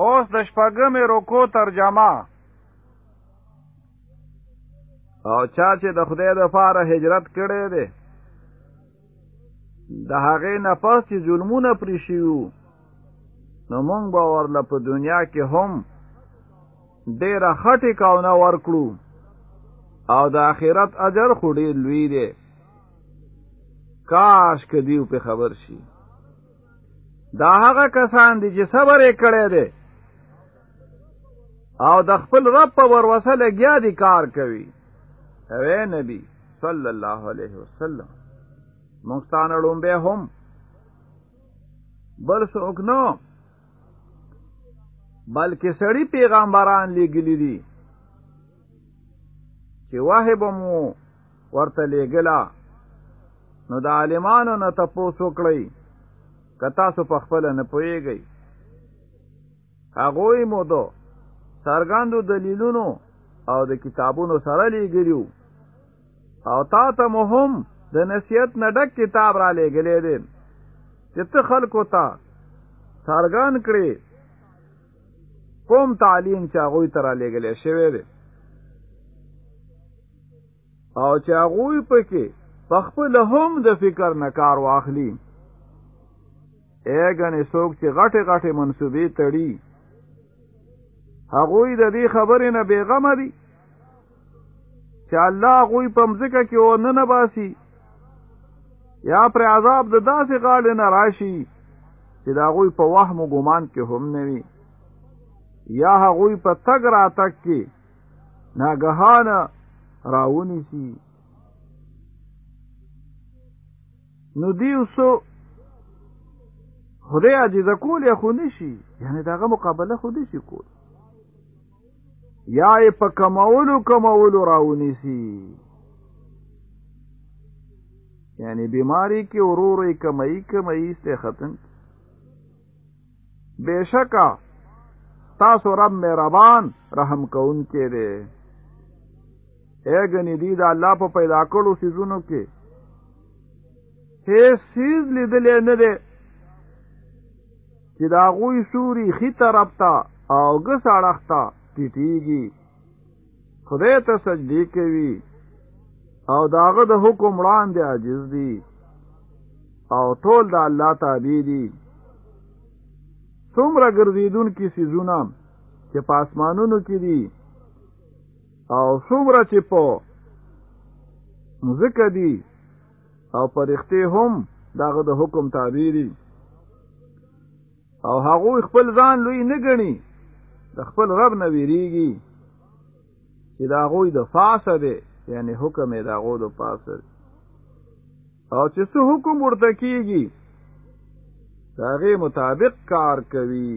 اوس د شپږمې رکو ترجمه او چا چې د خدای د فاره هجرت کړی دی د هغې نه پس چې ظلمونه پرې شوي نو مونږ به ورله په دنیا کې هم ډېره ښه ټیکاونه ورکړو او د آخرت اجر خو ډېر لوی دی کاش که دیو په خبر شي دا هغه کسان دي چې صبر یې کړی دی او د خپل رب په وروسه لګیا دي کار کوي اوه نبی صلی الله علیه وسلم مختان لومبه هم بل څوک نو بلکې سړی پیغمبران لګلی دي چې وحی به مو ورته لېږله نو د عالمانو نه تپوس وکړئ که تاسو په خپله نه پوهېږئ هغوی مو د څرګندو دلیلونو او د کتابونو سره لېږلي او تا ته مو هم د نصیحت نه ډک کتاب را لېږلی دی چې ته خلکو ته څرګند کړې کوم تعلیم چې هغوی ته را لېږلی شوی دی او چې هغوی پکې په خپل هم د فکر نه کار واخلي اګنې څوک چې غټې غټې منصوبې تړي هغوی د دې خبرې نه بېغمه دي چې الله غوی په مځکه کې و نه نباسي یا پر عذاب د داسې غاړې نه راشي چې دا غوی په وهم او ګمان کې هم نه وي یا هغوی په تګ راتګ کې ناګهانه راونی شي نو دیو سو خدای عجیزه کول یا خو نشي یعنی داغه مقابله خو نشي کول یا یې په کمولو کمولو راونیسي یعنی بیماری کې ورور یې کمایي کمایي ست ختم بشکا تاسو رب مهربان رحم کون کې دی اګنې دی دا الله په پیدا کړو سيزونو کې هیڅ سیز لیدلې نه دی چې دا غوی سوري خي طرف ته او ګس اړخ ته ټیټیږي خدای ته سجدي کوي او داغه د حکم وړاندې عاجز دي او ټول د الله تابع دي څومره ګرځیدون کې سيزونه چې په اسمانونو کې دي او څومره چې په مزکه دي او پرښتې هم داغه د حکم تابع دي او هغه خپل ځان لوی نه ګڼي د خپل رب نه ویریږي چې دا غوی د فاسه دی یعنی حکم یې دا غو د پاسه او چې څه حکم ورته کیږي داغه مطابق کار کوي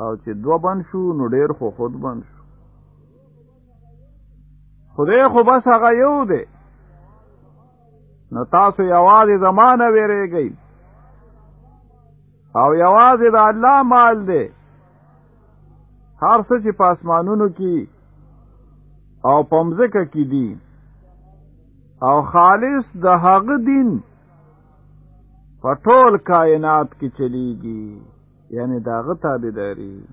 او چې دو بند شو نو ډیر خو خود بند شو خدای خو بس هغه یو دی نو تاسو یوازې زمانه ویریږئ او یوازې د الله مال دی هر څه چې په اسمانونو کې او په مځکه کې دي او خالص د هغه دین په ټول کائنات کې چلیږي یعنی داغه تابعداري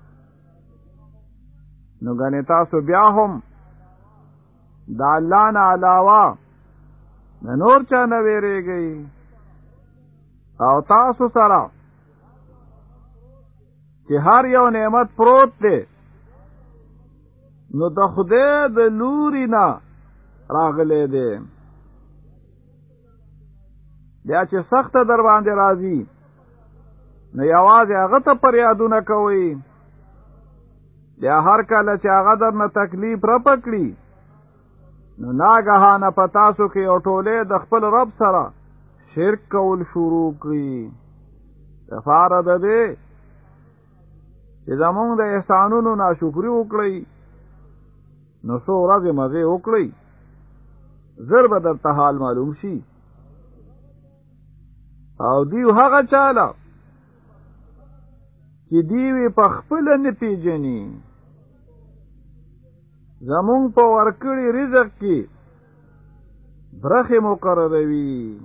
نو غنی تاسو بیا هم د الله نه علاوه نه نور چا نه ویریږي او تاسو سره چې هر یو نعمت پروت دی نو د خدای د لوري نه راغلی دی بیا چې سخت در باندې راځي نو یوازې هغه ته پر یادونه کوي بیا هر کله چې هغه در نه تکلیف را پکړي نو ناګهانه په تاسو کې او ټوله د خپل رب سره شرک کول شروع کړي تفاره ده چې زمونږ د احسانونو ناشکری وکړي نو څو ورځې مزه وکړي زر به درته حال معلوم شي او دیو هغه چاله چې دیوی په خپل نه پیژني زمونږ په ورکړي رزق کې برخه مقرروي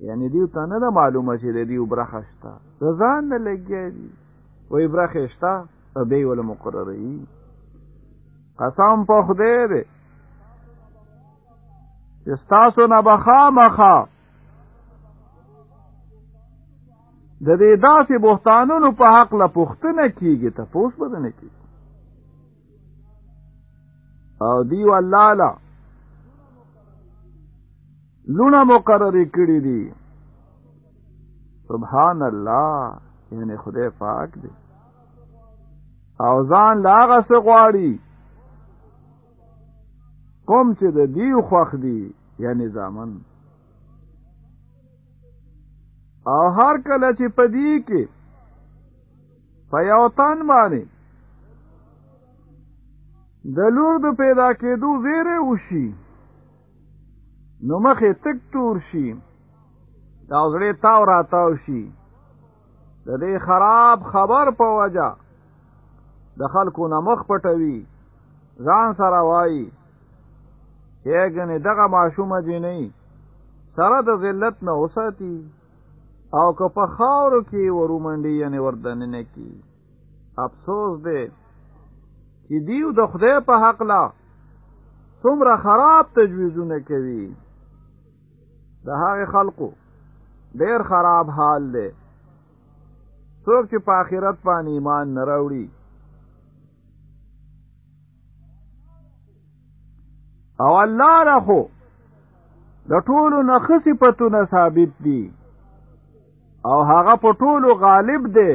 یعنی دیو ته نه ده معلومه چې د دیو برخه شته د ځان نه لګیا دي وایي برخه شته او بیا یې ول مقرروي قسم په خدای دی چې ستاسو نه به خامخا د دې داسې بهتانونو په حق له پوښتنه کیږي ته پوس بدنه کیږي او دیو الله له لونه مقرر کړی دي سبحان الله یعنی خدای پاک دی او ځان لاغه سه غواړي کوم چې د دی خوخ دی یعنی ځامن او هر کله چې پدی کې په یو تن باندې د لور د پیدا کېدو زیره وشي نو مخې تک تور شي دا زړه تاو راتاو شي د دې خراب خبر په وجه د خلکو نه مخ پټوي ځان سره وایي یګنې دغه ماشومه جې نه سره د ذلت نه وساتي او که په خاورو کې ورومنډي یعنی وردننه کی افسوس دی چې دیو د خدای په حق لا څومره خراب تجویزونه کوي د هغه خلقو ډیر خراب حال دی څوک چې په آخرت باندې ایمان نه راوړي او الله له خو د ټولو نه ښه صفتونه ثابت دي او هغه په ټولو غالب دی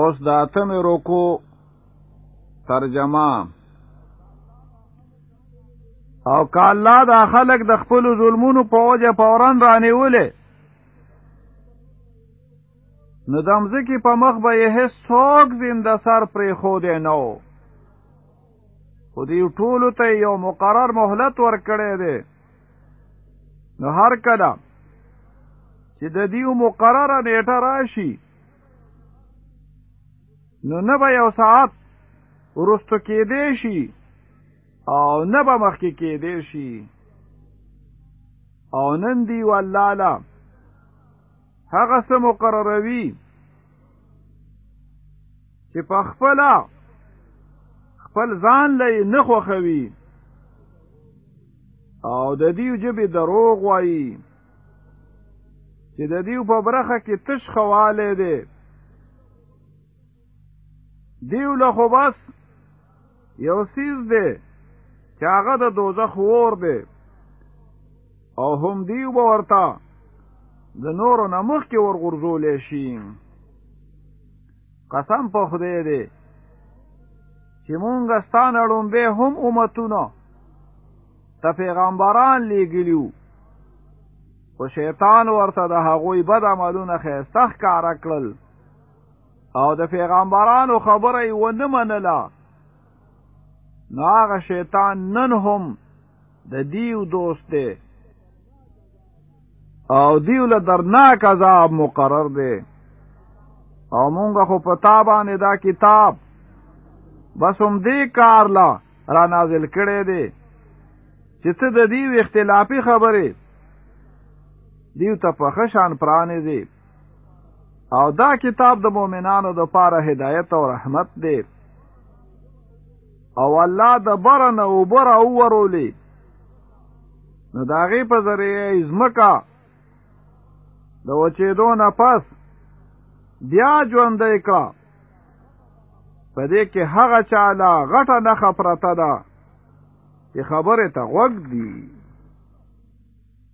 اوس د اتمې روکو ترجمه او که الله دا خلق د خپل ظلمونو په وجه فورا رانیولې نو د مځکې په مخ به یې هیڅ څوک زنده سر پرې خو دی نه خو دی ټولو ته یو مقرر مهلت ورکړی دی نو هر کله چې د دیو مقرره نیټه راشي نو نه به یو ساعت ورستو کېدې شي او نه به مخکې کېدې شي او نن دی والله هغه څه مقرروي چې په خپل خپل ځان لې نه خوخوي او د دې جبه دروغ وایي چې د دې په برخه کې تش خواله دي دیو له خو بس یو سیز دی چې هغه د دوزخ ور دی او هم دیو به ورته د نورو نه مخکې ورغورځولی شي قسم په خدای دی چې مونږ ستانه ړومبې هم امتونه ته پیغمبران لیږلیو خو شیطان ورته د هغوی بد عملونه ښایسته ښکاره کړل او د پیغمبرانو خبره یې ونه منله نو هغه شیطان نن هم د دیو دوست دی او دیو له درناک عذاب مقرر دی او مونږ خو په تا باندې دا کتاب بس هم دې کار لا را نازل کړی دی چې ته د دیو اختلافي خبرې دیو ته په خشان پرانې دی او دا کتاب د مؤمنانو د پاره هدایت او رحمت دی او الله د برنه او بر او ورولې نو دا غي په ذریعه ازمکا د وچېدو نه پس بیا ژوندې کا په دې کې هغه چاله غټه نه خبرته ده چې خبره ته وګ دی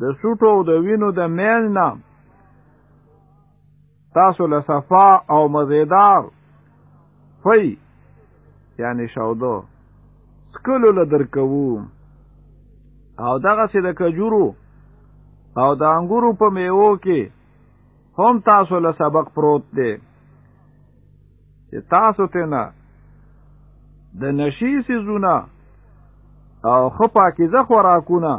د سوټو او د وینو د میل نه تاسو له صفا او مزیدار فی یعنی شودو سکلو له درکوو او دغه سي د کجورو او د انګورو په میوو کې هم تاسو له سبق پروت دی چې تاسو ته نه د نشي سيزونه او خو پاکیزه خوراکونه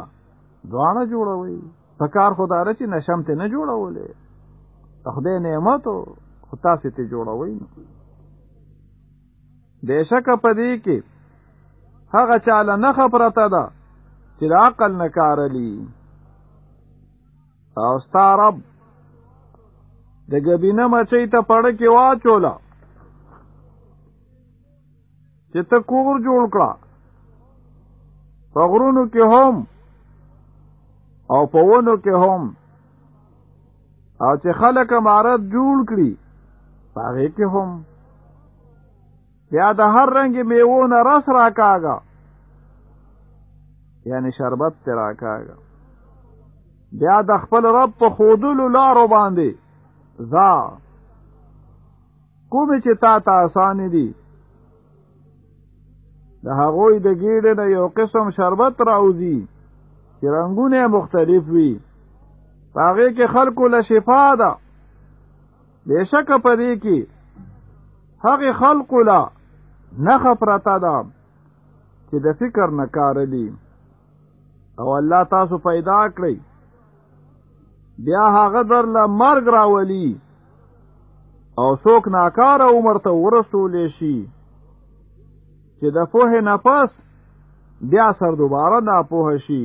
دواړه جوړوي په کار خدای چې نشم ته نه جوړولې خدای نعمت خو تاسو ته جوړوي نو بشک په دې کې هغه چاله نه خبرته ده چې عقل نه کارلی او ستا رب د ګبینه مچۍ ته پړه کې واچوله چې ته کور جوړ کړه په غرونو کې هم او په ونو کې هم او چې خلک مارت جوړ کړي په هغې کې هم یا د هر رنګ میوو نه رس راکاږه یعنی شربت ته راکاږه بیا د خپل رب په خودلو لارو باندې ځا کوم چې تا ته آسان دي د هغوی د ګیډې نه یو قسم شربت راوځي چې رنگونه مختلف وي هغه کې خلکو له شفا ده بشک پدې کې هغه خلق لا نه خبرتا ده چې د فکر نه کار دي او الله تاسو پیدا کړی بیا هغه در له مرګ راولي او څوک ناکار عمر ته ورسول شي چې د فوه نه پس بیا سر دوباره نه پوه شي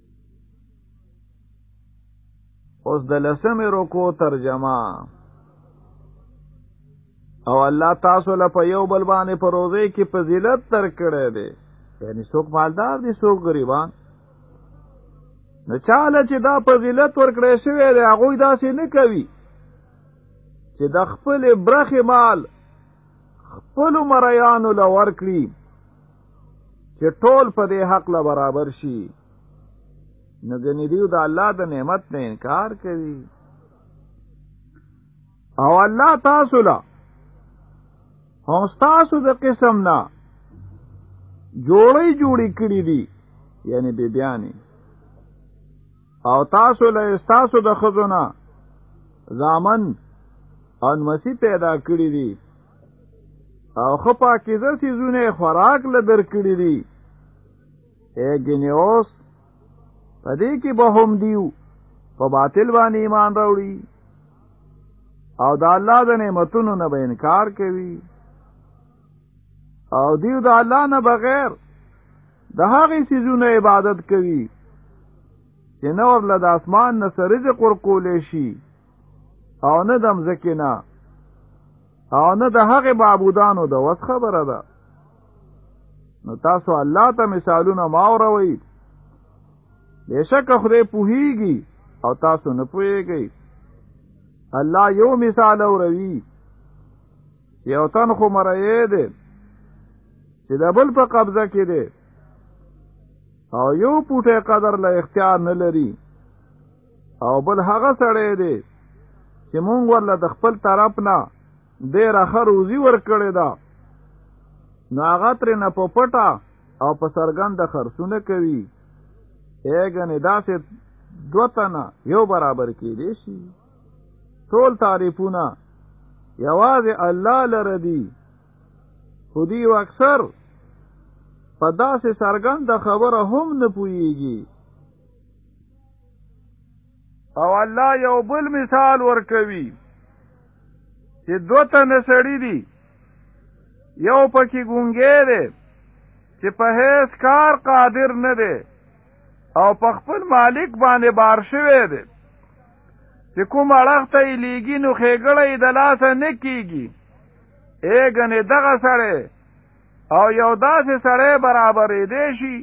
اوس د لسمې رکو ترجمه او الله تاسو له په یو بل باندې په روزه کې فضیلت تر کړی دی یعنی څوک مالدار دي څوک غریبان نو چاله چې دا فضیلت ورکړی شوی دی هغوی داسې نه کوي چې د خپل برخې مال خپل مریانو لور کړي چې ټول په دې حق له برابر شي نو ګنې دیو د الله د نعمت نه انکار کوي او الله تاسو له هم تاسو د قسم نه جوړی جوړی کړی دي یعنی بیبیانی او تاسو له تاسو د خزونه زامن ان مسی پیدا کړی دي او خپا کیزه سیزونه خوراک له در کړی دي اګنیوس پدې کې به هم دیو په باطل باندې ایمان راوړي او د الله د نعمتونو نه به انکار کوي او دیو د الله نه بغیر د هغې سیزونه عبادت کوي چې نه ورله د اسمان نه سره رزق ورکولی شي او نه د مځکې نه او نه د هغې معبودانو د وس خبره ده نو تاسو الله ته مثالونه ماوروئ بېشک خدای پوهیږي او تاسو نه پوهیږئ الله یو مثال اوروي یو تن خو مرایې دی چې د بل په قبضه کې دی او یو پوټه قدر له اختیار نه لري او بل هغه سړی دی چې مونږ ورله د خپل طرف نه ډېر ښه روزي ورکړې ده نو هغه ترې نه په پټه او په څرګنده خرڅونه کوي ایګنې داسې دوه تنه یو برابر کېدی شي ټول تعریفونه یوازې الله لره دي خو دی اکثر په داسې سرګند خبره هم نه پويږي او الله یو بل مثال ورکوي چې دوه تنه سړي دي یو پکې ګونګې دی چې په هیڅ کار قادر نه دی او په خپل مالک باندې بار شوی دی چې کوم اړخ ته یې لیږي نو ښېګړه یې د لاسه نه کېږي ایګنې دغه سړی او یو داسې سړی برابرېدی شي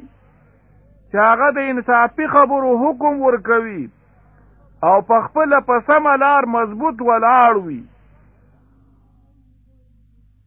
چې هغه د انصافي خبرو حکم ورکوي او په خپل په سمه لار مضبوط ولاړ وي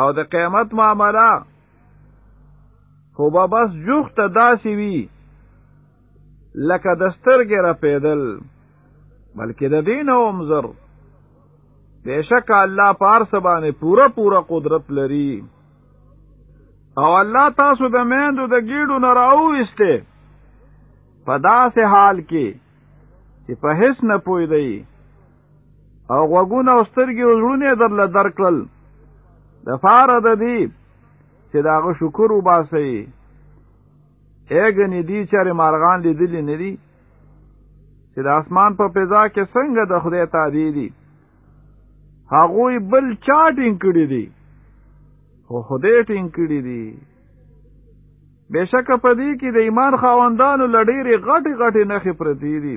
او د قیامت معامله خو به بس جوخت داسې وي لکه د سترګې را پیدل بلکې د دین او مزر بشک الله پار سبانه پورا پورا قدرت لري او الله تاسو د میندو د گیډو نه راوېسته په داسې حال کې چې په هیڅ نه پوي دی او غوګونه او سترګې او زړونه در له درکړل د فاره د دی چې داغه شکر وباسي اګنې دی چرې مارغان لیدلی نه دي چې د اسمان په فضا کې څنګه د خدای تابع دي هغوی بل چا ټینګ کړي دي خو خدای ټینګ کړي دي بشک په دې کې د ایمان خاوندانو لړېری غټي غټي نخې پرتی دي